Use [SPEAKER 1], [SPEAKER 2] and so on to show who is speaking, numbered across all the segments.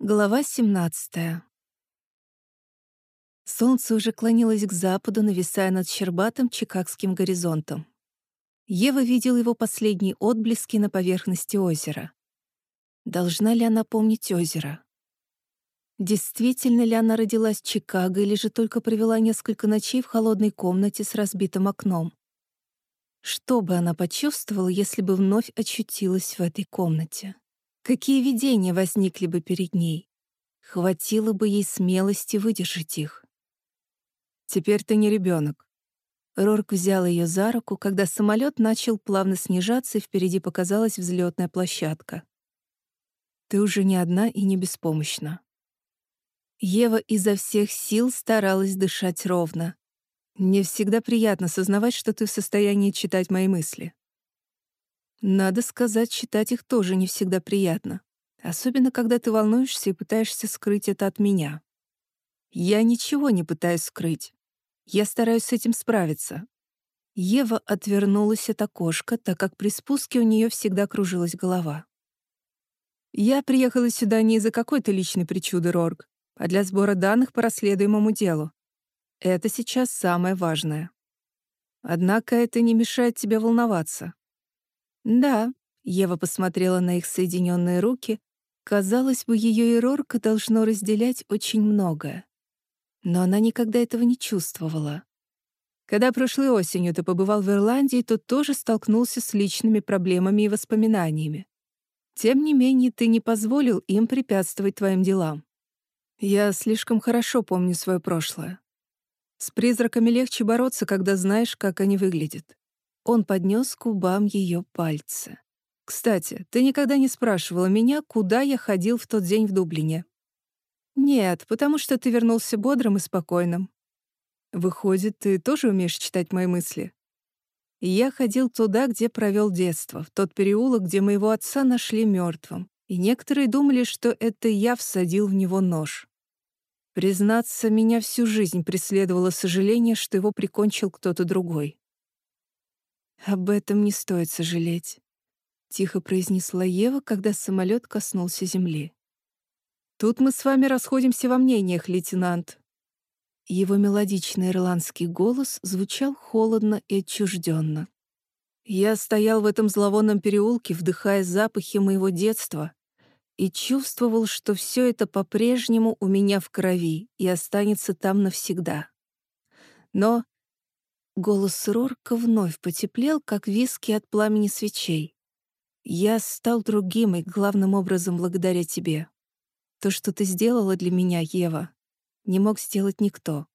[SPEAKER 1] Глава 17. Солнце уже клонилось к западу, нависая над щербатым чикагским горизонтом. Ева видела его последние отблески на поверхности озера. Должна ли она помнить озеро? Действительно ли она родилась в Чикаго или же только провела несколько ночей в холодной комнате с разбитым окном? Что бы она почувствовала, если бы вновь очутилась в этой комнате? Какие видения возникли бы перед ней? Хватило бы ей смелости выдержать их. «Теперь ты не ребенок. Рорк взял ее за руку, когда самолет начал плавно снижаться, и впереди показалась взлетная площадка. «Ты уже не одна и не беспомощна». Ева изо всех сил старалась дышать ровно. «Мне всегда приятно сознавать, что ты в состоянии читать мои мысли. Надо сказать, читать их тоже не всегда приятно. Особенно, когда ты волнуешься и пытаешься скрыть это от меня. Я ничего не пытаюсь скрыть. Я стараюсь с этим справиться. Ева отвернулась от окошка, так как при спуске у нее всегда кружилась голова. Я приехала сюда не из-за какой-то личной причуды, Рорг, а для сбора данных по расследуемому делу. Это сейчас самое важное. Однако это не мешает тебе волноваться. «Да», — Ева посмотрела на их соединенные руки. Казалось бы, ее и Рорка должно разделять очень многое. Но она никогда этого не чувствовала. Когда прошлой осенью ты побывал в Ирландии, то тоже столкнулся с личными проблемами и воспоминаниями. Тем не менее, ты не позволил им препятствовать твоим делам. Я слишком хорошо помню свое прошлое. С призраками легче бороться, когда знаешь, как они выглядят. Он поднес к губам ее пальцы. «Кстати, ты никогда не спрашивала меня, куда я ходил в тот день в Дублине?» «Нет, потому что ты вернулся бодрым и спокойным». «Выходит, ты тоже умеешь читать мои мысли?» «Я ходил туда, где провел детство, в тот переулок, где моего отца нашли мертвым, и некоторые думали, что это я всадил в него нож. Признаться, меня всю жизнь преследовало сожаление, что его прикончил кто-то другой. «Об этом не стоит сожалеть», — тихо произнесла Ева, когда самолет коснулся земли. «Тут мы с вами расходимся во мнениях, лейтенант». Его мелодичный ирландский голос звучал холодно и отчужденно. Я стоял в этом зловонном переулке, вдыхая запахи моего детства, и чувствовал, что все это по-прежнему у меня в крови и останется там навсегда. Но Голос Рорка вновь потеплел, как виски от пламени свечей. «Я стал другим и главным образом благодаря тебе. То, что ты сделала для меня, Ева, не мог сделать никто».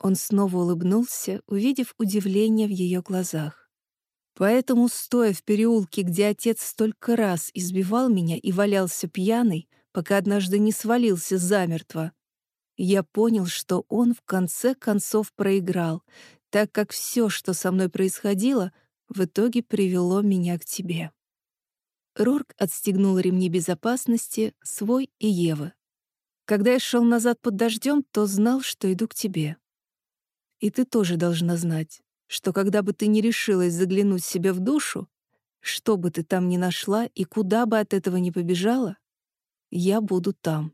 [SPEAKER 1] Он снова улыбнулся, увидев удивление в ее глазах. Поэтому, стоя в переулке, где отец столько раз избивал меня и валялся пьяный, пока однажды не свалился замертво, я понял, что он в конце концов проиграл, так как все, что со мной происходило, в итоге привело меня к тебе. Рорк отстегнул ремни безопасности, свой и Евы. Когда я шел назад под дождем, то знал, что иду к тебе. И ты тоже должна знать, что когда бы ты не решилась заглянуть себе в душу, что бы ты там ни нашла и куда бы от этого ни побежала, я буду там.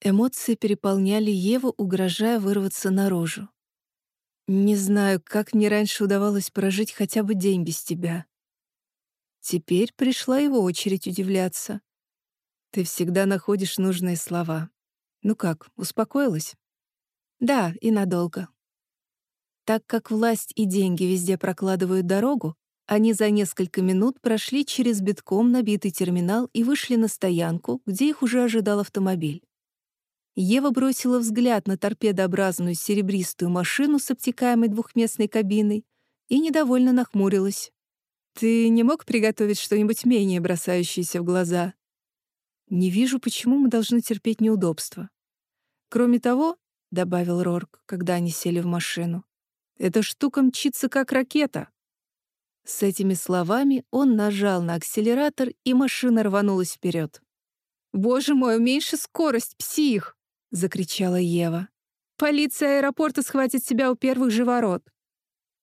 [SPEAKER 1] Эмоции переполняли Еву, угрожая вырваться наружу. Не знаю, как мне раньше удавалось прожить хотя бы день без тебя. Теперь пришла его очередь удивляться. Ты всегда находишь нужные слова. Ну как, успокоилась? Да, и надолго. Так как власть и деньги везде прокладывают дорогу, они за несколько минут прошли через битком набитый терминал и вышли на стоянку, где их уже ожидал автомобиль. Ева бросила взгляд на торпедообразную серебристую машину с обтекаемой двухместной кабиной и недовольно нахмурилась. «Ты не мог приготовить что-нибудь менее бросающееся в глаза?» «Не вижу, почему мы должны терпеть неудобства. Кроме того, — добавил Рорк, когда они сели в машину, — эта штука мчится как ракета». С этими словами он нажал на акселератор, и машина рванулась вперед. «Боже мой, уменьши скорость, псих!» — закричала Ева. «Полиция аэропорта схватит себя у первых же ворот.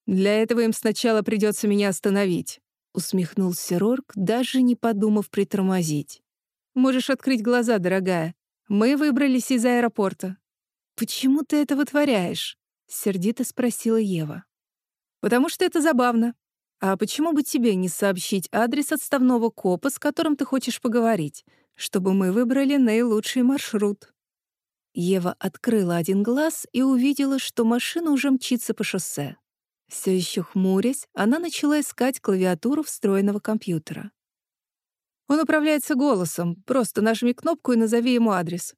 [SPEAKER 1] Для этого им сначала придется меня остановить», — усмехнулся Рорк, даже не подумав притормозить. «Можешь открыть глаза, дорогая. Мы выбрались из аэропорта. Почему ты это вытворяешь? Сердито спросила Ева. Потому что это забавно. А почему бы тебе не сообщить адрес отставного копа, с которым ты хочешь поговорить, чтобы мы выбрали наилучший маршрут? Ева открыла один глаз и увидела, что машина уже мчится по шоссе. Все еще хмурясь, она начала искать клавиатуру встроенного компьютера. Он управляется голосом. Просто нажми кнопку и назови ему адрес.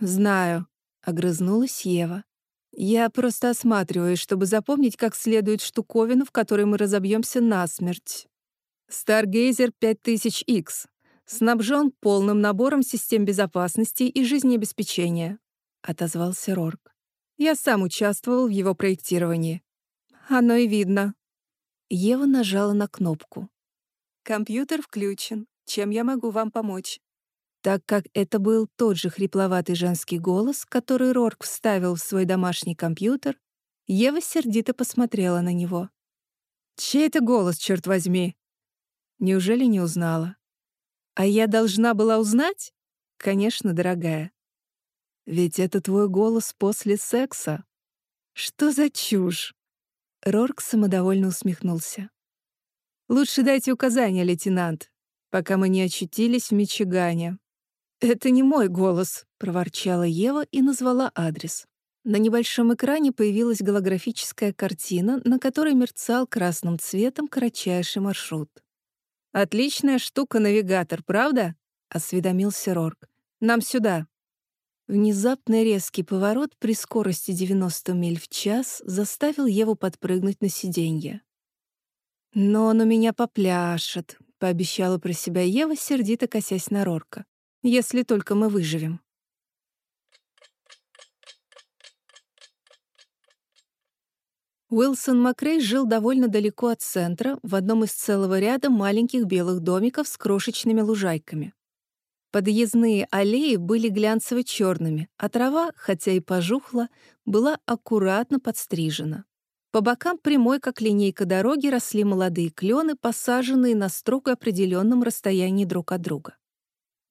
[SPEAKER 1] Знаю, огрызнулась Ева. Я просто осматриваюсь, чтобы запомнить как следует штуковину, в которой мы разобьемся насмерть. Stargazer 5000X снабжен полным набором систем безопасности и жизнеобеспечения, отозвался Рорк. Я сам участвовал в его проектировании. Оно и видно. Ева нажала на кнопку. Компьютер включен. Чем я могу вам помочь? Так как это был тот же хрипловатый женский голос, который Рорк вставил в свой домашний компьютер, Ева сердито посмотрела на него. «Чей это голос, черт возьми?» Неужели не узнала? «А я должна была узнать?» «Конечно, дорогая. Ведь это твой голос после секса. Что за чушь?» Рорк самодовольно усмехнулся. «Лучше дайте указания, лейтенант, пока мы не очутились в Мичигане. «Это не мой голос», — проворчала Ева и назвала адрес. На небольшом экране появилась голографическая картина, на которой мерцал красным цветом кратчайший маршрут. «Отличная штука, навигатор, правда?» — осведомился Рорк. «Нам сюда». Внезапный резкий поворот при скорости 90 миль в час заставил Еву подпрыгнуть на сиденье. «Но он у меня попляшет», — пообещала про себя Ева, сердито косясь на Рорка если только мы выживем. Уилсон Макрей жил довольно далеко от центра, в одном из целого ряда маленьких белых домиков с крошечными лужайками. Подъездные аллеи были глянцево черными а трава, хотя и пожухла, была аккуратно подстрижена. По бокам прямой, как линейка дороги, росли молодые клены, посаженные на строго определенном расстоянии друг от друга.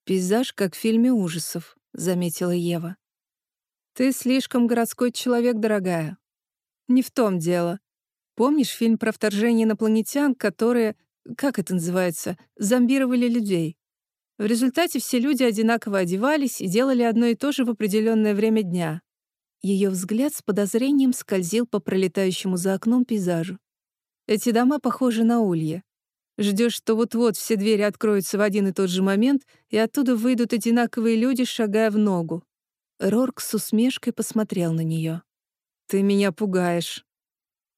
[SPEAKER 1] «Пейзаж, как в фильме ужасов», — заметила Ева. «Ты слишком городской человек, дорогая». «Не в том дело. Помнишь фильм про вторжение инопланетян, которые, как это называется, зомбировали людей? В результате все люди одинаково одевались и делали одно и то же в определенное время дня». Ее взгляд с подозрением скользил по пролетающему за окном пейзажу. Эти дома похожи на улья. Ждешь, что вот-вот все двери откроются в один и тот же момент, и оттуда выйдут одинаковые люди, шагая в ногу. Рорк с усмешкой посмотрел на нее. «Ты меня пугаешь».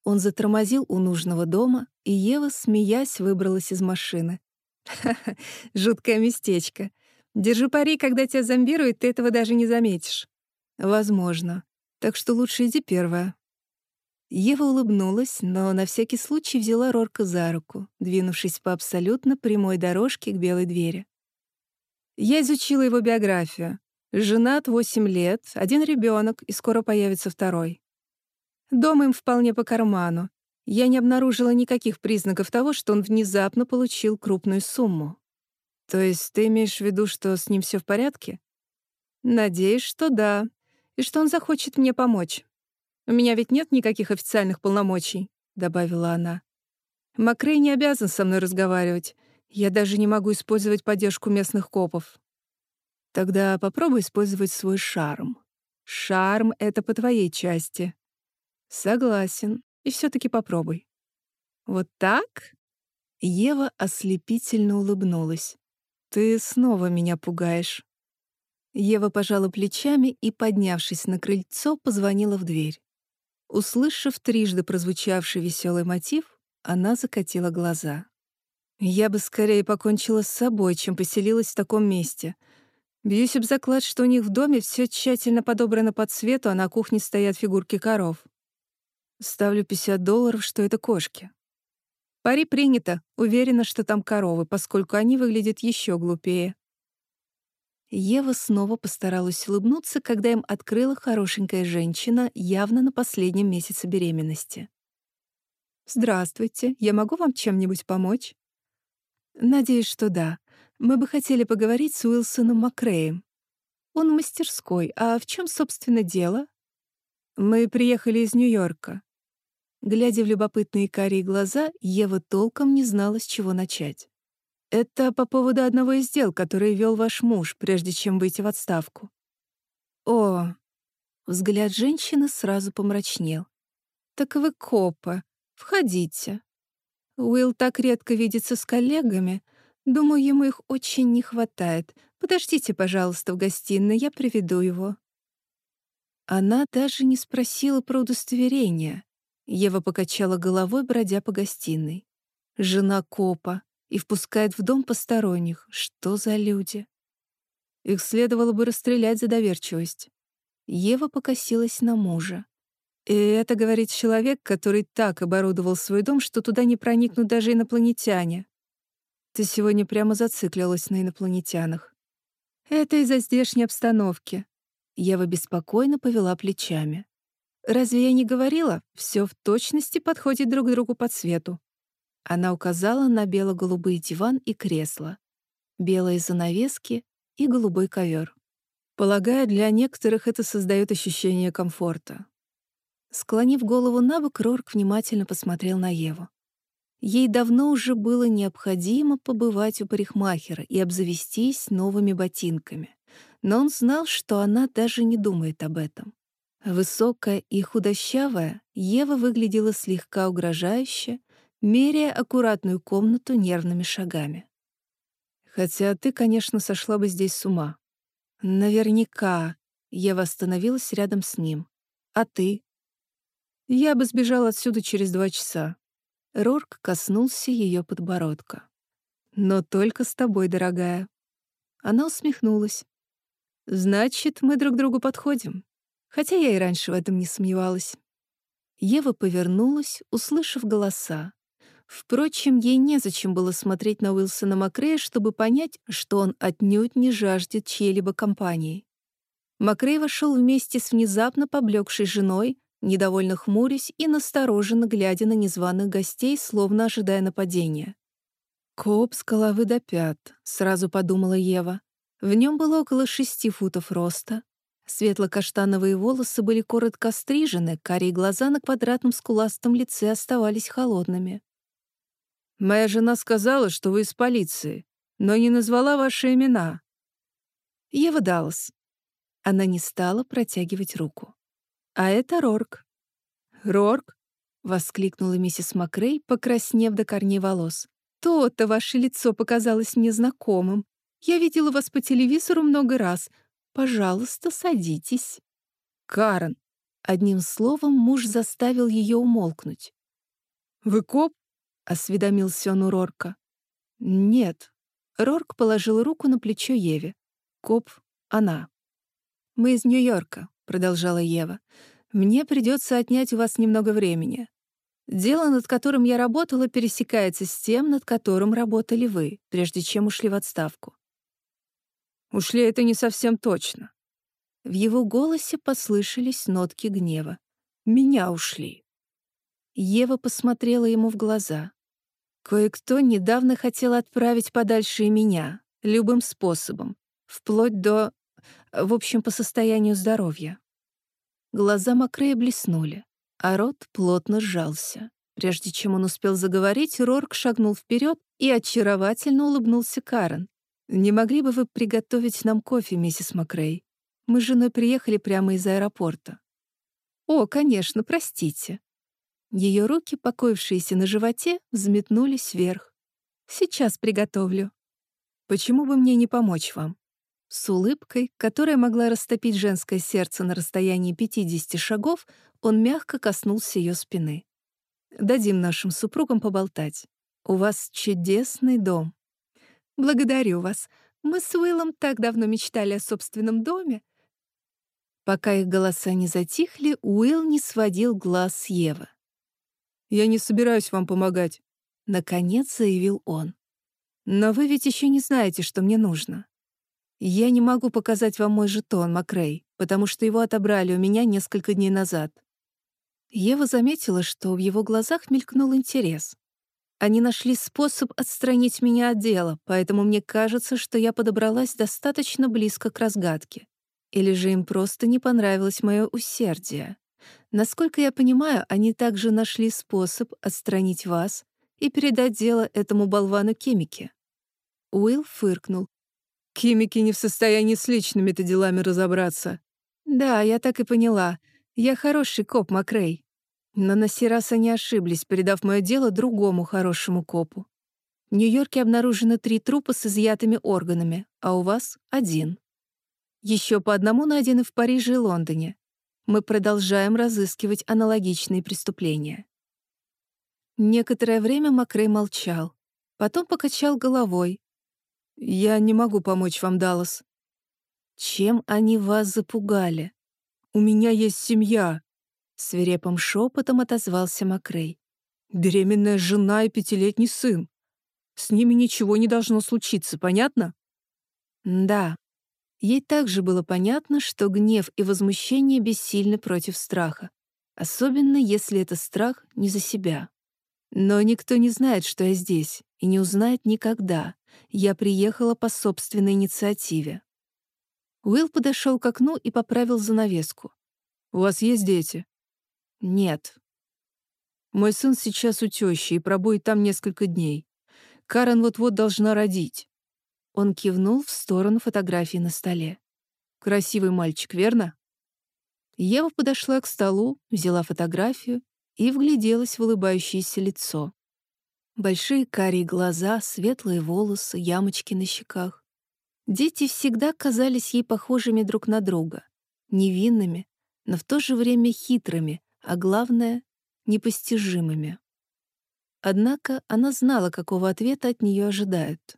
[SPEAKER 1] Он затормозил у нужного дома, и Ева, смеясь, выбралась из машины. «Ха-ха, жуткое местечко. Держи пари, когда тебя зомбируют, ты этого даже не заметишь». «Возможно. Так что лучше иди первая». Ева улыбнулась, но на всякий случай взяла Рорка за руку, двинувшись по абсолютно прямой дорожке к белой двери. Я изучила его биографию. Женат 8 лет, один ребенок, и скоро появится второй. Дом им вполне по карману. Я не обнаружила никаких признаков того, что он внезапно получил крупную сумму. То есть ты имеешь в виду, что с ним все в порядке? Надеюсь, что да, и что он захочет мне помочь. У меня ведь нет никаких официальных полномочий», — добавила она. «Макрей не обязан со мной разговаривать. Я даже не могу использовать поддержку местных копов». «Тогда попробуй использовать свой шарм. Шарм — это по твоей части». «Согласен. И все таки попробуй». «Вот так?» Ева ослепительно улыбнулась. «Ты снова меня пугаешь». Ева пожала плечами и, поднявшись на крыльцо, позвонила в дверь. Услышав трижды прозвучавший веселый мотив, она закатила глаза. «Я бы скорее покончила с собой, чем поселилась в таком месте. Бьюсь об заклад, что у них в доме все тщательно подобрано под свету, а на кухне стоят фигурки коров. Ставлю 50 долларов, что это кошки. Пари принято. Уверена, что там коровы, поскольку они выглядят еще глупее. Ева снова постаралась улыбнуться, когда им открыла хорошенькая женщина, явно на последнем месяце беременности. «Здравствуйте, я могу вам чем-нибудь помочь?» «Надеюсь, что да. Мы бы хотели поговорить с Уилсоном Макреем». Он в мастерской. А в чем, собственно, дело? Мы приехали из Нью-Йорка. Глядя в любопытные карие глаза, Ева толком не знала, с чего начать. Это по поводу одного из дел, который вел ваш муж, прежде чем выйти в отставку. О, взгляд женщины сразу помрачнел. Так вы копы. Входите. Уилл так редко видится с коллегами. Думаю, ему их очень не хватает. Подождите, пожалуйста, в гостиной, я приведу его. Она даже не спросила про удостоверение. Ева покачала головой, бродя по гостиной. Жена копа и впускает в дом посторонних. Что за люди? Их следовало бы расстрелять за доверчивость. Ева покосилась на мужа. И это говорит человек, который так оборудовал свой дом, что туда не проникнут даже инопланетяне. Ты сегодня прямо зациклилась на инопланетянах. Это из-за здешней обстановки. Ева беспокойно повела плечами. Разве я не говорила? Все в точности подходит друг другу по цвету. Она указала на бело-голубый диван и кресло, белые занавески и голубой ковер. Полагаю, для некоторых это создает ощущение комфорта. Склонив голову на бок, Рорк внимательно посмотрел на Еву. Ей давно уже было необходимо побывать у парикмахера и обзавестись новыми ботинками. Но он знал, что она даже не думает об этом. Высокая и худощавая, Ева выглядела слегка угрожающе, меряя аккуратную комнату нервными шагами. «Хотя ты, конечно, сошла бы здесь с ума». «Наверняка», — Ева остановилась рядом с ним. «А ты?» «Я бы сбежал отсюда через два часа». Рорк коснулся ее подбородка. «Но только с тобой, дорогая». Она усмехнулась. «Значит, мы друг другу подходим хотя я и раньше в этом не сомневалась. Ева повернулась, услышав голоса. Впрочем, ей незачем было смотреть на Уилсона Макрея, чтобы понять, что он отнюдь не жаждет чьей-либо компании. Макрей вошел вместе с внезапно поблекшей женой, недовольно хмурясь и настороженно глядя на незваных гостей, словно ожидая нападения. «Коп с головы до пят», — сразу подумала Ева. В нем было около шести футов роста, Светло-каштановые волосы были коротко стрижены, карие глаза на квадратном скуластом лице оставались холодными. «Моя жена сказала, что вы из полиции, но не назвала ваши имена». «Ева Даллас». Она не стала протягивать руку. «А это Рорк». «Рорк?» — воскликнула миссис Макрей, покраснев до корней волос. «То-то ваше лицо показалось мне знакомым. Я видела вас по телевизору много раз, Пожалуйста, садитесь. Карен. Одним словом, муж заставил ее умолкнуть. Вы коп? осведомился он у Рорка. Нет. Рорк положил руку на плечо Еве. Коп — она. «Мы из Нью-Йорка», — продолжала Ева. «Мне придется отнять у вас немного времени. Дело, над которым я работала, пересекается с тем, над которым работали вы, прежде чем ушли в отставку. Ушли это не совсем точно. В его голосе послышались нотки гнева. Меня ушли. Ева посмотрела ему в глаза. Кое-кто недавно хотел отправить подальше и меня, любым способом, вплоть до... в общем, по состоянию здоровья. Глаза Макрея блеснули, а рот плотно сжался. Прежде чем он успел заговорить, Рорк шагнул вперед и очаровательно улыбнулся Карен, «Не могли бы вы приготовить нам кофе, миссис Макрей? Мы с женой приехали прямо из аэропорта». «О, конечно, простите». Ее руки, покоившиеся на животе, взметнулись вверх. «Сейчас приготовлю». «Почему бы мне не помочь вам?» С улыбкой, которая могла растопить женское сердце на расстоянии 50 шагов, он мягко коснулся ее спины. «Дадим нашим супругам поболтать. У вас чудесный дом». Благодарю вас. Мы с Уиллом так давно мечтали о собственном доме. Пока их голоса не затихли, Уилл не сводил глаз с Евы. «Я не собираюсь вам помогать», — наконец заявил он. «Но вы ведь еще не знаете, что мне нужно. Я не могу показать вам мой жетон, Макрей, потому что его отобрали у меня несколько дней назад». Ева заметила, что в его глазах мелькнул интерес. Они нашли способ отстранить меня от дела, поэтому мне кажется, что я подобралась достаточно близко к разгадке. Или же им просто не понравилось мое усердие? Насколько я понимаю, они также нашли способ отстранить вас и передать дело этому болвану Кимике. Уилл фыркнул.
[SPEAKER 2] Кимики не в состоянии с личными-то делами разобраться.
[SPEAKER 1] Да, я так и поняла. Я хороший коп, Макрей. Но раз они ошиблись, передав мое дело другому хорошему копу. В Нью-Йорке обнаружено три трупа с изъятыми органами, а у вас — один. Еще по одному найдены в Париже и Лондоне. Мы продолжаем разыскивать аналогичные преступления. Некоторое время Макрей молчал, потом покачал головой.
[SPEAKER 2] «Я не могу помочь вам, Даллас».
[SPEAKER 1] «Чем они вас запугали?»
[SPEAKER 2] «У меня есть семья»,
[SPEAKER 1] Свирепым шепотом отозвался Макрей.
[SPEAKER 2] «Беременная жена и пятилетний сын. С ними ничего не должно случиться, понятно?»
[SPEAKER 1] «Да». Ей также было понятно, что гнев и возмущение бессильны против страха, особенно если это страх не за себя. Но никто не знает, что я здесь, и не узнает никогда. Я приехала по собственной инициативе. Уилл подошел к окну и поправил занавеску.
[SPEAKER 2] «У вас есть дети?»
[SPEAKER 1] «Нет».
[SPEAKER 2] «Мой сын сейчас у тещи и пробует там несколько дней. Карен вот-вот должна родить».
[SPEAKER 1] Он кивнул в сторону фотографии на столе.
[SPEAKER 2] «Красивый мальчик, верно?»
[SPEAKER 1] Ева подошла к столу, взяла фотографию и вгляделась в улыбающееся лицо. Большие карие глаза, светлые волосы, ямочки на щеках. Дети всегда казались ей похожими друг на друга, невинными, но в то же время хитрыми, а главное — непостижимыми. Однако она знала, какого ответа от нее ожидают.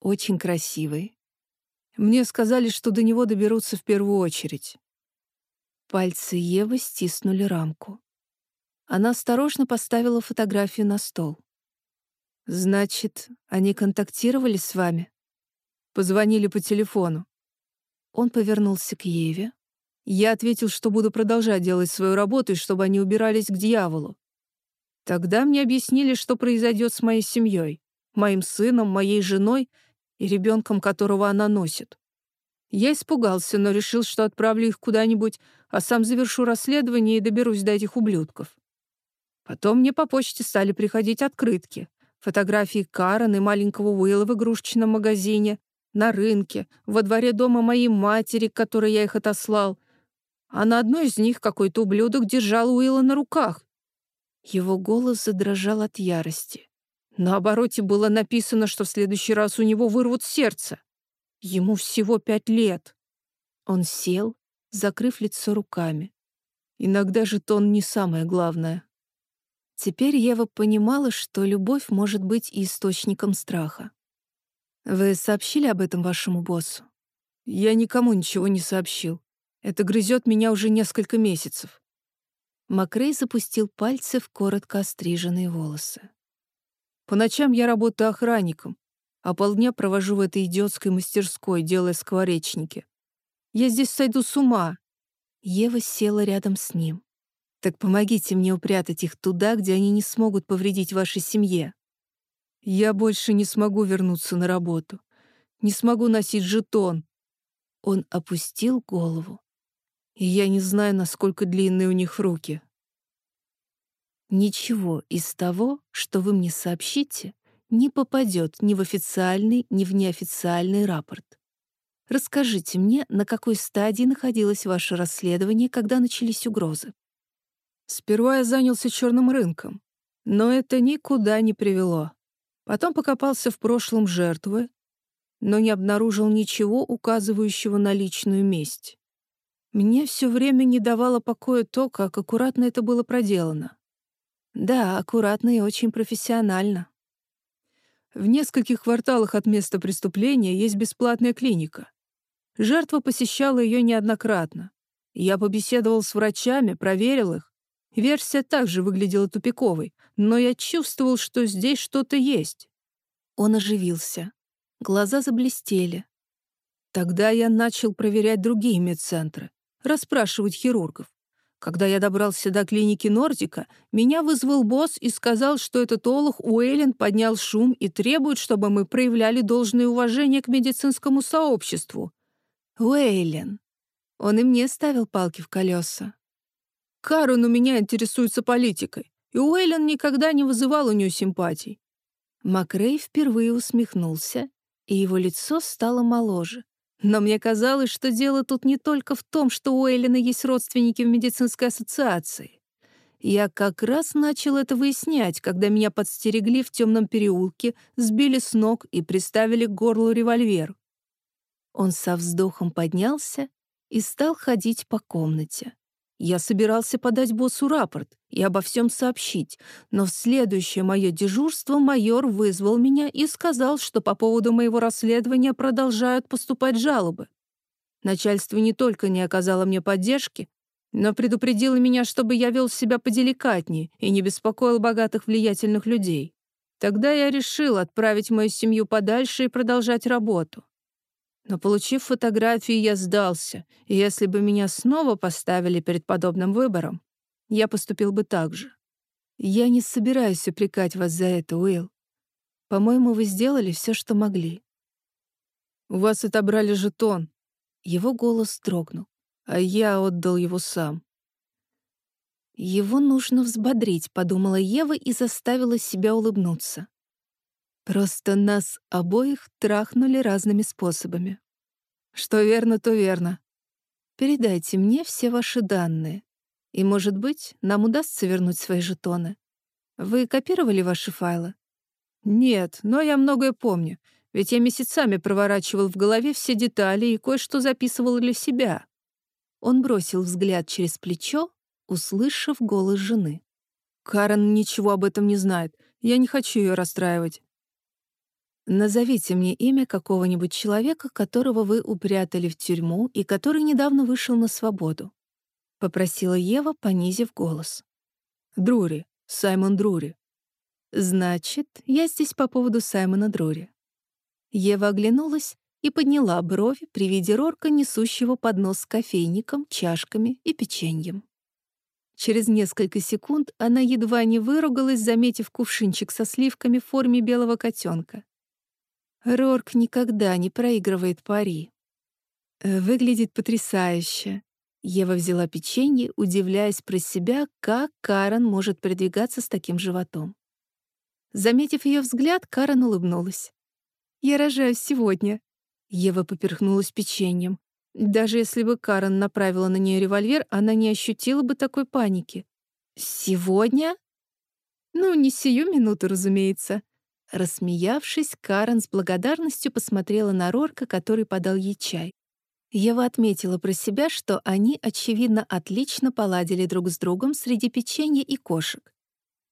[SPEAKER 1] Очень красивый.
[SPEAKER 2] Мне сказали, что до него доберутся в первую очередь.
[SPEAKER 1] Пальцы Евы стиснули рамку. Она осторожно поставила фотографию на стол. «Значит, они контактировали с вами?»
[SPEAKER 2] Позвонили по телефону.
[SPEAKER 1] Он повернулся к Еве,
[SPEAKER 2] я ответил, что буду продолжать делать свою работу и чтобы они убирались к дьяволу. Тогда мне объяснили, что произойдет с моей семьей, моим сыном, моей женой и ребенком, которого она носит. Я испугался, но решил, что отправлю их куда-нибудь, а сам завершу расследование и доберусь до этих ублюдков. Потом мне по почте стали приходить открытки, фотографии Карен и маленького Уилла в игрушечном магазине, на рынке, во дворе дома моей матери, к которой я их отослал — а на одной из них какой-то ублюдок держал Уилла на руках.
[SPEAKER 1] Его голос задрожал от ярости.
[SPEAKER 2] На обороте было написано, что в следующий раз у него вырвут сердце. Ему всего пять лет.
[SPEAKER 1] Он сел, закрыв лицо руками.
[SPEAKER 2] Иногда же тон не самое главное.
[SPEAKER 1] Теперь Ева понимала, что любовь может быть и источником страха. «Вы сообщили об этом вашему боссу?»
[SPEAKER 2] «Я никому ничего не сообщил. Это грызет меня уже несколько месяцев.
[SPEAKER 1] Макрей запустил пальцы в коротко остриженные волосы.
[SPEAKER 2] По ночам я работаю охранником, а полдня провожу в этой идиотской мастерской, делая скворечники. Я здесь сойду с ума.
[SPEAKER 1] Ева села рядом с ним. Так помогите мне упрятать их туда, где они не смогут повредить вашей семье.
[SPEAKER 2] Я больше не смогу вернуться на работу. Не смогу носить жетон.
[SPEAKER 1] Он опустил голову
[SPEAKER 2] и я не знаю, насколько длинные у них руки.
[SPEAKER 1] Ничего из того, что вы мне сообщите, не попадет ни в официальный, ни в неофициальный рапорт. Расскажите мне, на какой стадии находилось ваше расследование, когда начались угрозы.
[SPEAKER 2] Сперва я занялся черным рынком, но это никуда не привело. Потом покопался в прошлом жертвы, но не обнаружил ничего, указывающего на личную месть. Мне все время не давало покоя то, как аккуратно это было проделано.
[SPEAKER 1] Да, аккуратно и очень профессионально.
[SPEAKER 2] В нескольких кварталах от места преступления есть бесплатная клиника. Жертва посещала ее неоднократно. Я побеседовал с врачами, проверил их. Версия также выглядела тупиковой, но я чувствовал, что здесь что-то есть.
[SPEAKER 1] Он оживился. Глаза заблестели.
[SPEAKER 2] Тогда я начал проверять другие медцентры расспрашивать хирургов. Когда я добрался до клиники Нордика, меня вызвал босс и сказал, что этот олух Уэйлен поднял шум и требует, чтобы мы проявляли должное уважение к медицинскому сообществу.
[SPEAKER 1] Уэйлен. Он и мне ставил палки в колеса.
[SPEAKER 2] Карен у меня интересуется политикой, и Уэйлен никогда не вызывал у нее симпатий.
[SPEAKER 1] Макрей впервые усмехнулся, и его лицо стало моложе. Но мне казалось, что дело тут не только в том, что у Уэйлена есть родственники в медицинской ассоциации. Я как раз начал это выяснять, когда меня подстерегли в темном переулке, сбили с ног и приставили к горлу револьвер. Он со вздохом поднялся и стал ходить по комнате. Я собирался подать боссу рапорт и обо всем сообщить, но в следующее мое дежурство майор вызвал меня и сказал, что по поводу моего расследования продолжают поступать жалобы. Начальство не только не оказало мне поддержки, но предупредила меня, чтобы я вел себя поделикатнее и не беспокоил богатых влиятельных людей. Тогда я решил отправить мою семью подальше и продолжать работу. Но, получив фотографии, я сдался, и если бы меня снова поставили перед подобным выбором, я поступил бы так же. Я не собираюсь упрекать вас за это, Уилл. По-моему, вы сделали все, что могли.
[SPEAKER 2] У вас отобрали жетон.
[SPEAKER 1] Его голос дрогнул
[SPEAKER 2] а я отдал его сам.
[SPEAKER 1] «Его нужно взбодрить», — подумала Ева и заставила себя улыбнуться. «Просто нас обоих трахнули разными способами».
[SPEAKER 2] «Что верно, то верно».
[SPEAKER 1] «Передайте мне все ваши данные, и, может быть, нам удастся вернуть свои жетоны. Вы копировали ваши файлы?»
[SPEAKER 2] «Нет, но я многое помню, ведь я месяцами проворачивал в голове все детали и кое-что записывал для себя».
[SPEAKER 1] Он бросил взгляд через плечо, услышав голос жены.
[SPEAKER 2] «Карен ничего об этом не знает. Я не хочу ее расстраивать».
[SPEAKER 1] «Назовите мне имя какого-нибудь человека, которого вы упрятали в тюрьму и который недавно вышел на свободу», — попросила Ева, понизив голос.
[SPEAKER 2] «Друри, Саймон Друри».
[SPEAKER 1] «Значит, я здесь по поводу Саймона Друри». Ева оглянулась и подняла брови при виде Рорка, несущего поднос с кофейником, чашками и печеньем. Через несколько секунд она едва не выругалась, заметив кувшинчик со сливками в форме белого котенка. Рорк никогда не проигрывает пари. Э, выглядит потрясающе. Ева взяла печенье, удивляясь про себя, как Карен может передвигаться с таким животом. Заметив ее взгляд, Карен улыбнулась. «Я рожаю сегодня», Ева поперхнулась печеньем. Даже если бы Карен направила на нее револьвер, она не ощутила бы такой паники. «Сегодня?» «Ну, не сию минуту, разумеется». Рассмеявшись, Карен с благодарностью посмотрела на Рорка, который подал ей чай. Ева отметила про себя, что они, очевидно, отлично поладили друг с другом среди печенья и кошек.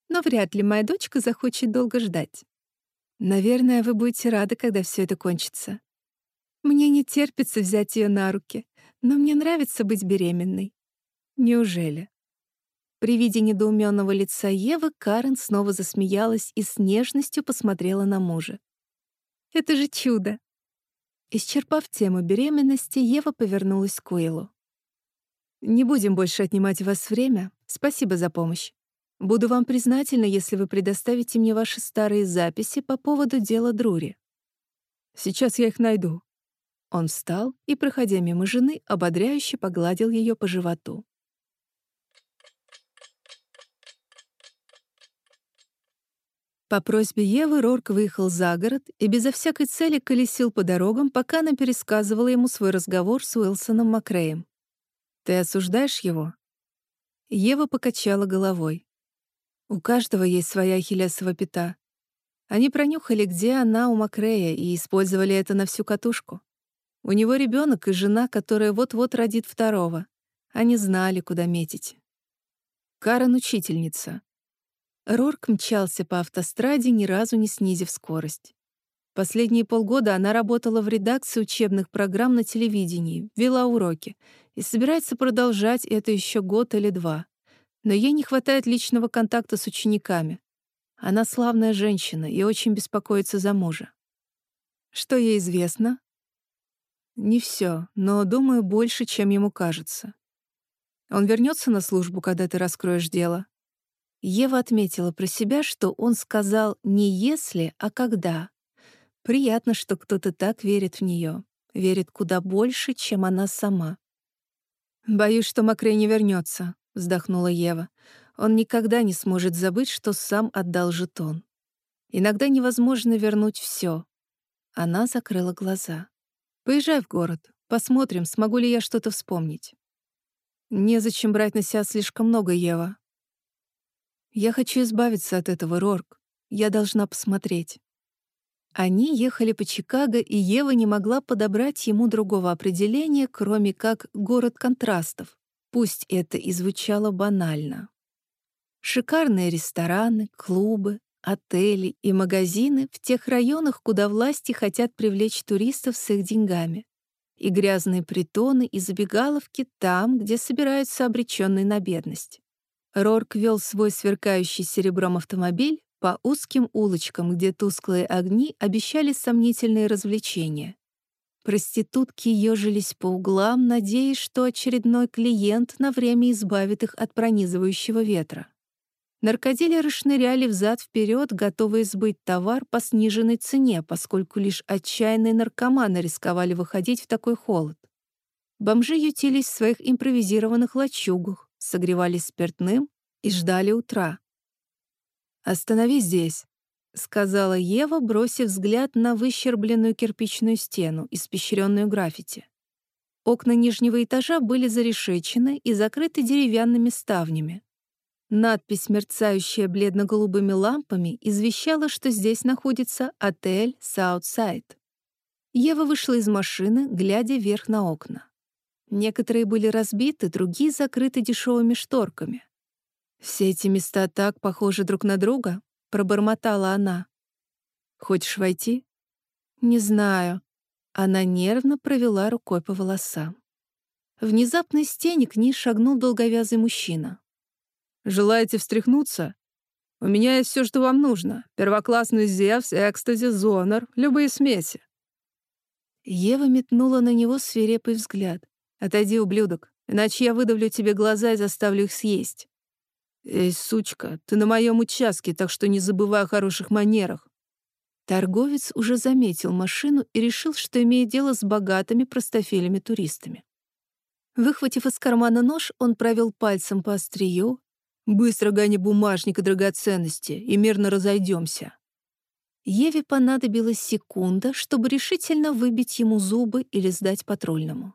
[SPEAKER 1] Но вряд ли моя дочка захочет долго ждать. Наверное, вы будете рады, когда все это кончится. Мне не терпится взять ее на руки, но мне нравится быть беременной. Неужели? При виде недоуменного лица Евы Карен снова засмеялась и с нежностью посмотрела на мужа. «Это же чудо!» Исчерпав тему беременности, Ева повернулась к Уиллу. «Не будем больше отнимать у вас время. Спасибо за помощь. Буду вам признательна, если вы предоставите мне ваши старые записи по поводу дела Друри».
[SPEAKER 2] «Сейчас я их найду»,
[SPEAKER 1] он встал и, проходя мимо жены, ободряюще погладил ее по животу. По просьбе Евы Рорк выехал за город и безо всякой цели колесил по дорогам, пока она пересказывала ему свой разговор с Уилсоном Макреем. «Ты осуждаешь его?» Ева покачала головой. «У каждого есть своя ахиллесова пята. Они пронюхали, где она у Макрея, и использовали это на всю катушку. У него ребенок и жена, которая вот-вот родит второго. Они знали, куда метить. Карен — учительница. Рорк мчался по автостраде, ни разу не снизив скорость. Последние полгода она работала в редакции учебных программ на телевидении, вела уроки и собирается продолжать это еще год или два. Но ей не хватает личного контакта с учениками. Она славная женщина и очень беспокоится за мужа. Что ей известно? Не все, но, думаю, больше, чем ему кажется. Он вернется на службу, когда ты раскроешь дело. Ева отметила про себя, что он сказал не «если», а «когда». Приятно, что кто-то так верит в нее, верит куда больше, чем она сама. «Боюсь, что Макрей не вернется, вздохнула Ева. «Он никогда не сможет забыть, что сам отдал жетон. Иногда невозможно вернуть все. Она закрыла глаза. «Поезжай в город. Посмотрим, смогу ли я что-то вспомнить». «Незачем брать на себя слишком много, Ева». «Я хочу избавиться от этого, Рорк. Я должна посмотреть». Они ехали по Чикаго, и Ева не могла подобрать ему другого определения, кроме как «город контрастов», пусть это и звучало банально. Шикарные рестораны, клубы, отели и магазины в тех районах, куда власти хотят привлечь туристов с их деньгами, и грязные притоны и забегаловки там, где собираются обреченные на бедность. Рорк вел свой сверкающий серебром автомобиль по узким улочкам, где тусклые огни обещали сомнительные развлечения. Проститутки ежились по углам, надеясь, что очередной клиент на время избавит их от пронизывающего ветра. Наркодилеры шныряли взад-вперед, готовые сбыть товар по сниженной цене, поскольку лишь отчаянные наркоманы рисковали выходить в такой холод. Бомжи ютились в своих импровизированных лачугах, согревались спиртным и ждали утра. «Останови здесь», — сказала Ева, бросив взгляд на выщербленную кирпичную стену, испещренную граффити. Окна нижнего этажа были зарешечены и закрыты деревянными ставнями. Надпись, мерцающая бледно-голубыми лампами, извещала, что здесь находится отель «Саутсайд». Ева вышла из машины, глядя вверх на окна. Некоторые были разбиты, другие закрыты дешевыми шторками. «Все эти места так похожи друг на друга», — пробормотала она. «Хочешь войти?» «Не знаю». Она нервно провела рукой по волосам. Внезапно из тени к ней шагнул долговязый мужчина. Желаете встряхнуться? У меня есть все, что вам нужно. Первоклассный Зевс, экстази, зонор, любые смеси». Ева метнула на него свирепый взгляд. «Отойди, ублюдок, иначе я выдавлю тебе глаза и заставлю их съесть». «Эй, сучка, ты на моем участке, так что не забывай о хороших манерах». Торговец уже заметил машину и решил, что имеет дело с богатыми простофелями-туристами. Выхватив из кармана нож, он провел пальцем по острию, Быстро гони бумажник и драгоценности, и мирно разойдемся. Еве понадобилась секунда, чтобы решительно выбить ему зубы или сдать патрульному.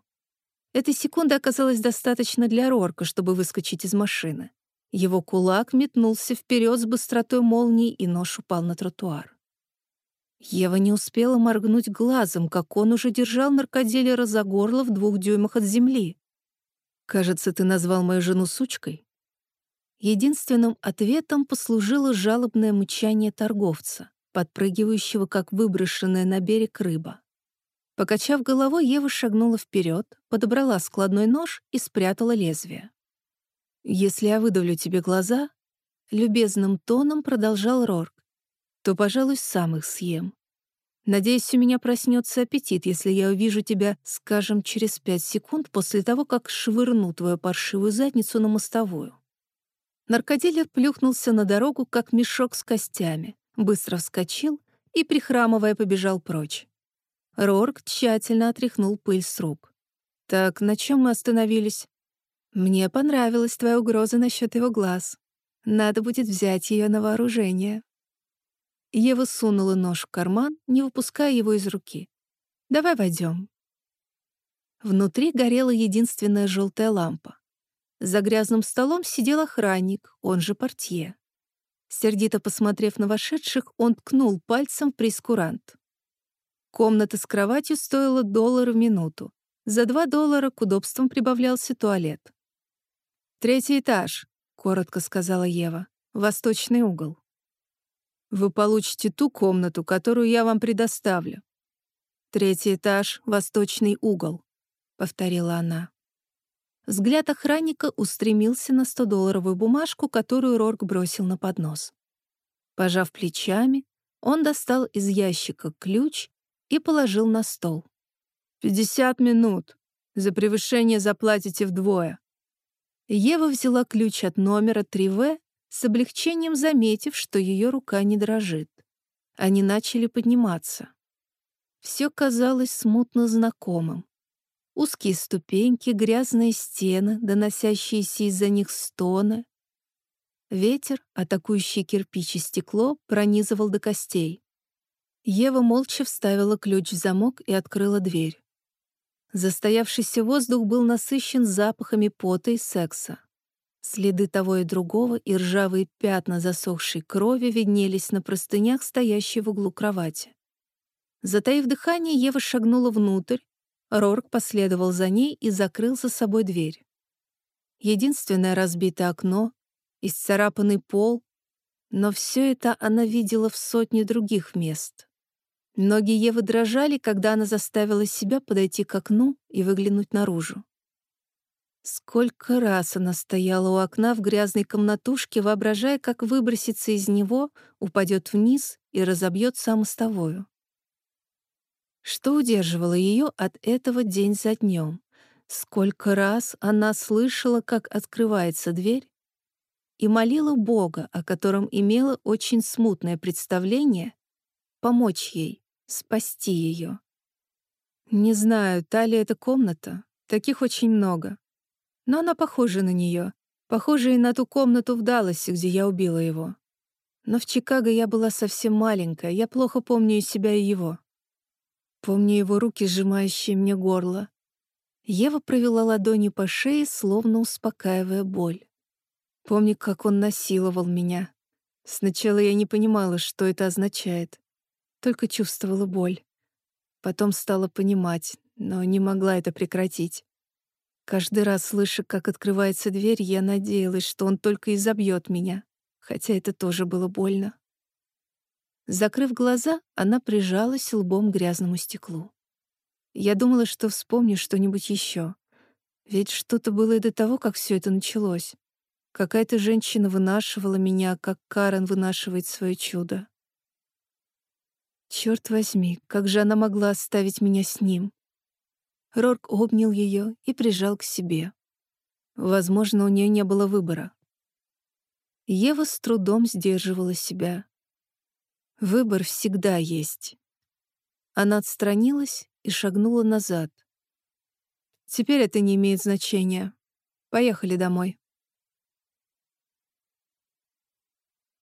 [SPEAKER 1] Эта секунда оказалась достаточно для Рорка, чтобы выскочить из машины. Его кулак метнулся вперед с быстротой молнии, и нож упал на тротуар. Ева не успела моргнуть глазом, как он уже держал наркоделера за горло в двух дюймах от земли. «Кажется, ты назвал мою жену сучкой?» Единственным ответом послужило жалобное мычание торговца, подпрыгивающего, как выброшенная на берег рыба. Покачав головой, Ева шагнула вперед, подобрала складной нож и спрятала лезвие. «Если я выдавлю тебе глаза», — любезным тоном продолжал Рорк, «то, пожалуй, сам их съем. Надеюсь, у меня проснется аппетит, если я увижу тебя, скажем, через пять секунд после того, как швырну твою паршивую задницу на мостовую». Наркоделер плюхнулся на дорогу, как мешок с костями, быстро вскочил и, прихрамывая, побежал прочь. Рорк тщательно отряхнул пыль с рук. «Так, на чем мы остановились?» «Мне понравилась твоя угроза насчет его глаз. Надо будет взять ее на вооружение». Ева сунула нож в карман, не выпуская его из руки. «Давай войдем». Внутри горела единственная желтая лампа. За грязным столом сидел охранник, он же портье. Сердито посмотрев на вошедших, он ткнул пальцем в прескурант. Комната с кроватью стоила доллар в минуту. За два доллара к удобствам прибавлялся туалет. «Третий этаж», — коротко сказала Ева. «Восточный угол». «Вы получите ту комнату, которую я вам предоставлю». «Третий этаж, восточный угол», — повторила она. Взгляд охранника устремился на 100-долларовую бумажку, которую Рорк бросил на поднос. Пожав плечами, он достал из ящика ключ и положил на стол. «Пятьдесят минут. За превышение заплатите вдвое». Ева взяла ключ от номера 3В, с облегчением заметив, что ее рука не дрожит. Они начали подниматься. Все казалось смутно знакомым. Узкие ступеньки, грязные стены, доносящиеся из-за них стоны. Ветер, атакующий кирпич и стекло, пронизывал до костей. Ева молча вставила ключ в замок и открыла дверь. Застоявшийся воздух был насыщен запахами пота и секса. Следы того и другого и ржавые пятна засохшей крови виднелись на простынях, стоящей в углу кровати. Затаив дыхание, Ева шагнула внутрь, Рорк последовал за ней и закрыл за собой дверь. Единственное разбитое окно, исцарапанный пол, но все это она видела в сотне других мест. Ноги Евы дрожали, когда она заставила себя подойти к окну и выглянуть наружу. Сколько раз она стояла у окна в грязной комнатушке, воображая, как выбросится из него, упадет вниз и разобьет самостовую. Что удерживало ее от этого день за днем? Сколько раз она слышала, как открывается дверь, и молила Бога, о котором имела очень смутное представление, помочь ей, спасти ее. Не знаю, та ли это комната, таких очень много. Но она похожа на нее, похожа и на ту комнату в Далласе, где я убила его. Но в Чикаго я была совсем маленькая, я плохо помню и себя, и его. Помню его руки, сжимающие мне горло. Ева провела ладони по шее, словно успокаивая боль. Помню, как он насиловал меня. Сначала я не понимала, что это означает. Только чувствовала боль. Потом стала понимать, но не могла это прекратить. Каждый раз, слыша, как открывается дверь, я надеялась, что он только и забьет меня, хотя это тоже было больно. Закрыв глаза, она прижалась лбом к грязному стеклу. Я думала, что вспомню что-нибудь еще. Ведь что-то было и до того, как все это началось. Какая-то женщина вынашивала меня, как Карен вынашивает свое чудо. Черт возьми, как же она могла оставить меня с ним? Рорк обнял ее и прижал к себе. Возможно, у нее не было выбора. Ева с трудом сдерживала себя. Выбор всегда есть. Она отстранилась и шагнула назад. Теперь это не имеет значения. Поехали домой.